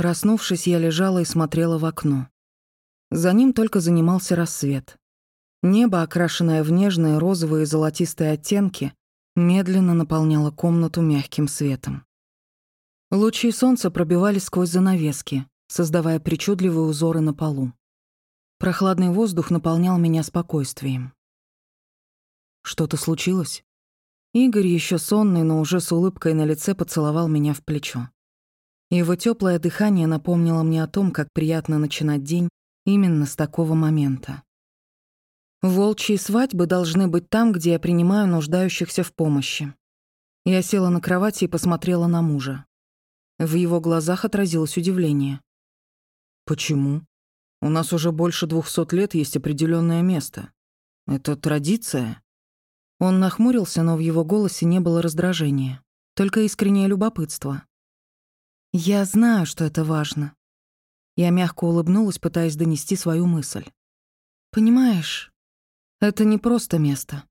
Проснувшись, я лежала и смотрела в окно. За ним только занимался рассвет. Небо, окрашенное в нежные розовые и золотистые оттенки, медленно наполняло комнату мягким светом. Лучи солнца пробивались сквозь занавески, создавая причудливые узоры на полу. Прохладный воздух наполнял меня спокойствием. Что-то случилось? Игорь, еще сонный, но уже с улыбкой на лице, поцеловал меня в плечо. Его теплое дыхание напомнило мне о том, как приятно начинать день именно с такого момента. Волчьи свадьбы должны быть там, где я принимаю нуждающихся в помощи. Я села на кровати и посмотрела на мужа. В его глазах отразилось удивление. «Почему? У нас уже больше двухсот лет есть определенное место. Это традиция?» Он нахмурился, но в его голосе не было раздражения, только искреннее любопытство. «Я знаю, что это важно». Я мягко улыбнулась, пытаясь донести свою мысль. «Понимаешь, это не просто место.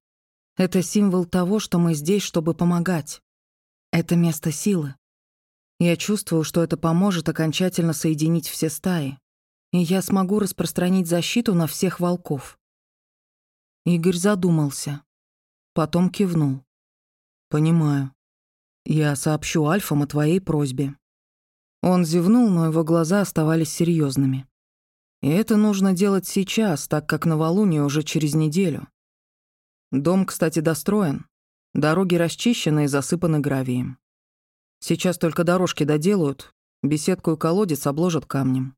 Это символ того, что мы здесь, чтобы помогать. Это место силы. Я чувствую, что это поможет окончательно соединить все стаи, и я смогу распространить защиту на всех волков». Игорь задумался, Потом кивнул. «Понимаю. Я сообщу Альфам о твоей просьбе». Он зевнул, но его глаза оставались серьезными. И это нужно делать сейчас, так как новолуние уже через неделю. Дом, кстати, достроен. Дороги расчищены и засыпаны гравием. Сейчас только дорожки доделают, беседку и колодец обложат камнем.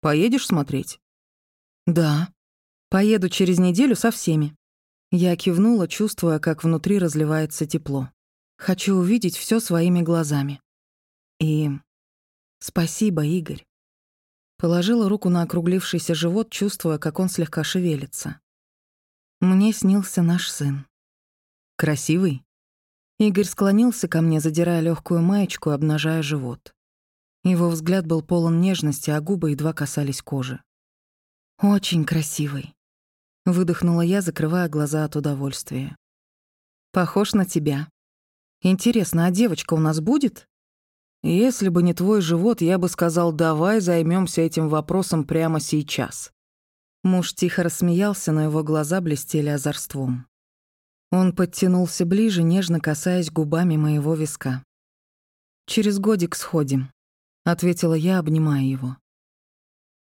Поедешь смотреть? Да. Поеду через неделю со всеми. Я кивнула, чувствуя, как внутри разливается тепло. Хочу увидеть все своими глазами. И спасибо, Игорь. Положила руку на округлившийся живот, чувствуя, как он слегка шевелится. Мне снился наш сын. Красивый? Игорь склонился ко мне, задирая легкую маечку и обнажая живот. Его взгляд был полон нежности, а губы едва касались кожи. Очень красивый. Выдохнула я, закрывая глаза от удовольствия. «Похож на тебя. Интересно, а девочка у нас будет?» «Если бы не твой живот, я бы сказал, давай займемся этим вопросом прямо сейчас». Муж тихо рассмеялся, но его глаза блестели озорством. Он подтянулся ближе, нежно касаясь губами моего виска. «Через годик сходим», — ответила я, обнимая его.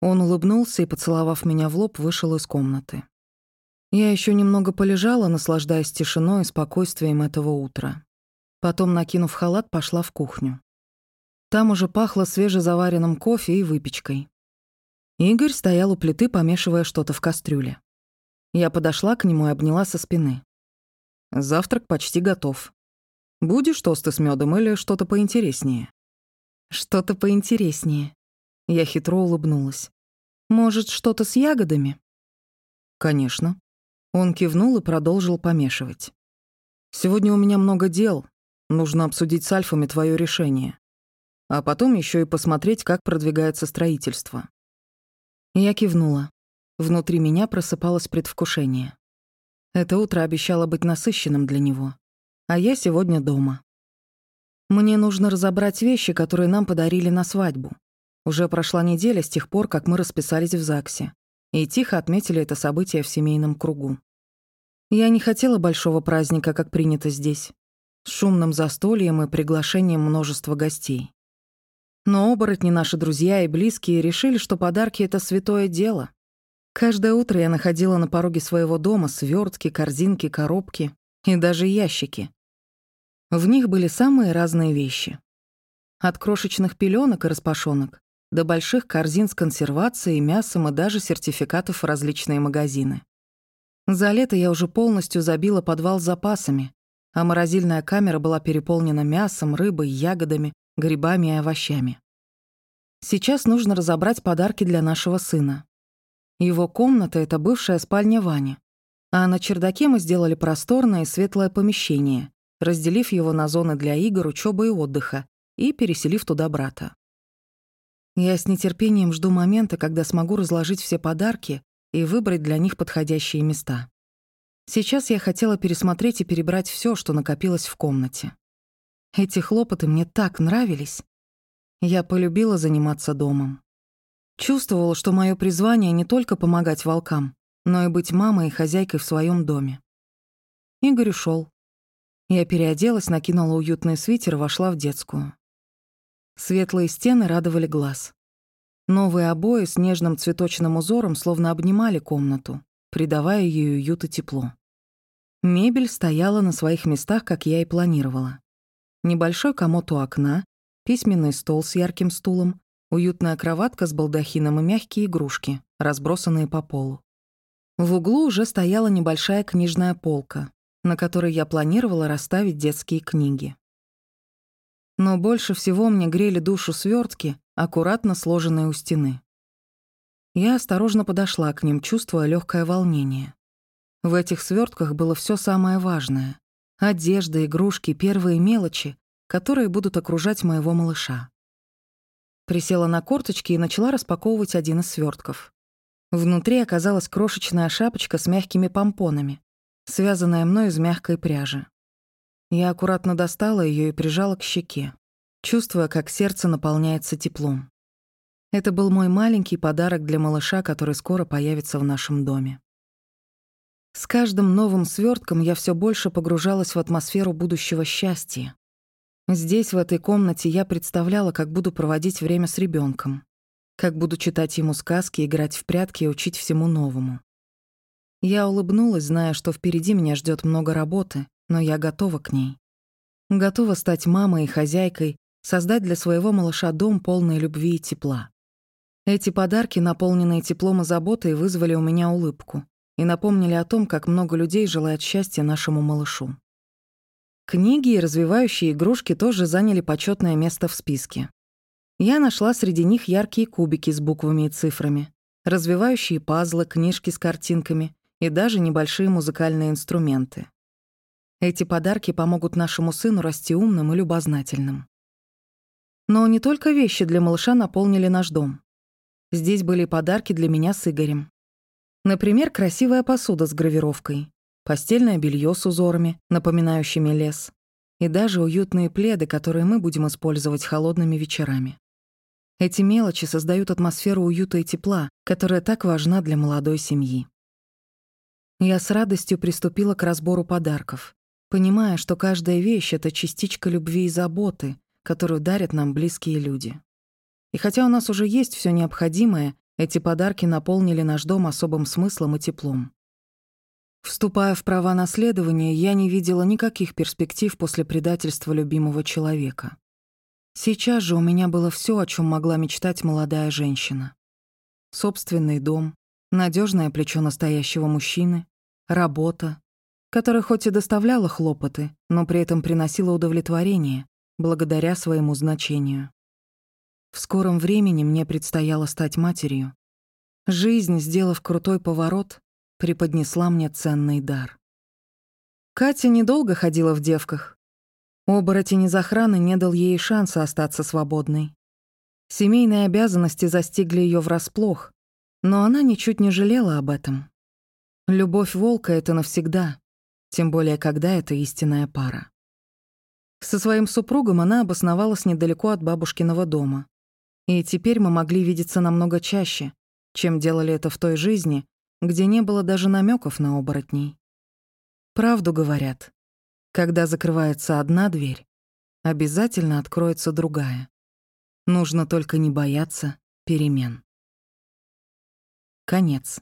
Он улыбнулся и, поцеловав меня в лоб, вышел из комнаты. Я еще немного полежала, наслаждаясь тишиной и спокойствием этого утра. Потом, накинув халат, пошла в кухню. Там уже пахло свежезаваренным кофе и выпечкой. Игорь стоял у плиты, помешивая что-то в кастрюле. Я подошла к нему и обняла со спины. Завтрак почти готов. Будешь тосты с медом или что-то поинтереснее? Что-то поинтереснее. Я хитро улыбнулась. Может, что-то с ягодами? Конечно. Он кивнул и продолжил помешивать. «Сегодня у меня много дел. Нужно обсудить с Альфами твое решение. А потом еще и посмотреть, как продвигается строительство». Я кивнула. Внутри меня просыпалось предвкушение. Это утро обещало быть насыщенным для него. А я сегодня дома. Мне нужно разобрать вещи, которые нам подарили на свадьбу. Уже прошла неделя с тех пор, как мы расписались в ЗАГСе. И тихо отметили это событие в семейном кругу. Я не хотела большого праздника, как принято здесь, с шумным застольем и приглашением множества гостей. Но оборотни, наши друзья и близкие, решили, что подарки — это святое дело. Каждое утро я находила на пороге своего дома свертки, корзинки, коробки и даже ящики. В них были самые разные вещи. От крошечных пеленок и распашонок до больших корзин с консервацией, мясом и даже сертификатов в различные магазины. За лето я уже полностью забила подвал запасами, а морозильная камера была переполнена мясом, рыбой, ягодами, грибами и овощами. Сейчас нужно разобрать подарки для нашего сына. Его комната — это бывшая спальня Вани, а на чердаке мы сделали просторное и светлое помещение, разделив его на зоны для игр, учебы и отдыха, и переселив туда брата. Я с нетерпением жду момента, когда смогу разложить все подарки и выбрать для них подходящие места. Сейчас я хотела пересмотреть и перебрать все, что накопилось в комнате. Эти хлопоты мне так нравились. Я полюбила заниматься домом. Чувствовала, что мое призвание не только помогать волкам, но и быть мамой и хозяйкой в своем доме. Игорь ушел. Я переоделась, накинула уютный свитер и вошла в детскую. Светлые стены радовали глаз. Новые обои с нежным цветочным узором словно обнимали комнату, придавая ей уют и тепло. Мебель стояла на своих местах, как я и планировала. Небольшой комод у окна, письменный стол с ярким стулом, уютная кроватка с балдахином и мягкие игрушки, разбросанные по полу. В углу уже стояла небольшая книжная полка, на которой я планировала расставить детские книги. Но больше всего мне грели душу свертки, аккуратно сложенные у стены. Я осторожно подошла к ним, чувствуя легкое волнение. В этих свертках было все самое важное. Одежда, игрушки, первые мелочи, которые будут окружать моего малыша. Присела на корточки и начала распаковывать один из свертков. Внутри оказалась крошечная шапочка с мягкими помпонами, связанная мной из мягкой пряжи. Я аккуратно достала ее и прижала к щеке, чувствуя, как сердце наполняется теплом. Это был мой маленький подарок для малыша, который скоро появится в нашем доме. С каждым новым свертком я все больше погружалась в атмосферу будущего счастья. Здесь, в этой комнате, я представляла, как буду проводить время с ребенком, как буду читать ему сказки, играть в прятки и учить всему новому. Я улыбнулась, зная, что впереди меня ждет много работы, но я готова к ней. Готова стать мамой и хозяйкой, создать для своего малыша дом полный любви и тепла. Эти подарки, наполненные теплом и заботой, вызвали у меня улыбку и напомнили о том, как много людей желает счастья нашему малышу. Книги и развивающие игрушки тоже заняли почетное место в списке. Я нашла среди них яркие кубики с буквами и цифрами, развивающие пазлы, книжки с картинками и даже небольшие музыкальные инструменты. Эти подарки помогут нашему сыну расти умным и любознательным. Но не только вещи для малыша наполнили наш дом. Здесь были подарки для меня с Игорем. Например, красивая посуда с гравировкой, постельное белье с узорами, напоминающими лес, и даже уютные пледы, которые мы будем использовать холодными вечерами. Эти мелочи создают атмосферу уюта и тепла, которая так важна для молодой семьи. Я с радостью приступила к разбору подарков, понимая, что каждая вещь — это частичка любви и заботы, которую дарят нам близкие люди. И хотя у нас уже есть все необходимое, эти подарки наполнили наш дом особым смыслом и теплом. Вступая в права наследования, я не видела никаких перспектив после предательства любимого человека. Сейчас же у меня было все, о чем могла мечтать молодая женщина. Собственный дом, надежное плечо настоящего мужчины, работа, которая хоть и доставляла хлопоты, но при этом приносила удовлетворение, благодаря своему значению. В скором времени мне предстояло стать матерью. Жизнь, сделав крутой поворот, преподнесла мне ценный дар. Катя недолго ходила в девках. Оборотень из охраны не дал ей шанса остаться свободной. Семейные обязанности застигли ее врасплох, но она ничуть не жалела об этом. Любовь волка — это навсегда, тем более когда это истинная пара. Со своим супругом она обосновалась недалеко от бабушкиного дома. И теперь мы могли видеться намного чаще, чем делали это в той жизни, где не было даже намеков на оборотней. Правду говорят. Когда закрывается одна дверь, обязательно откроется другая. Нужно только не бояться перемен. Конец.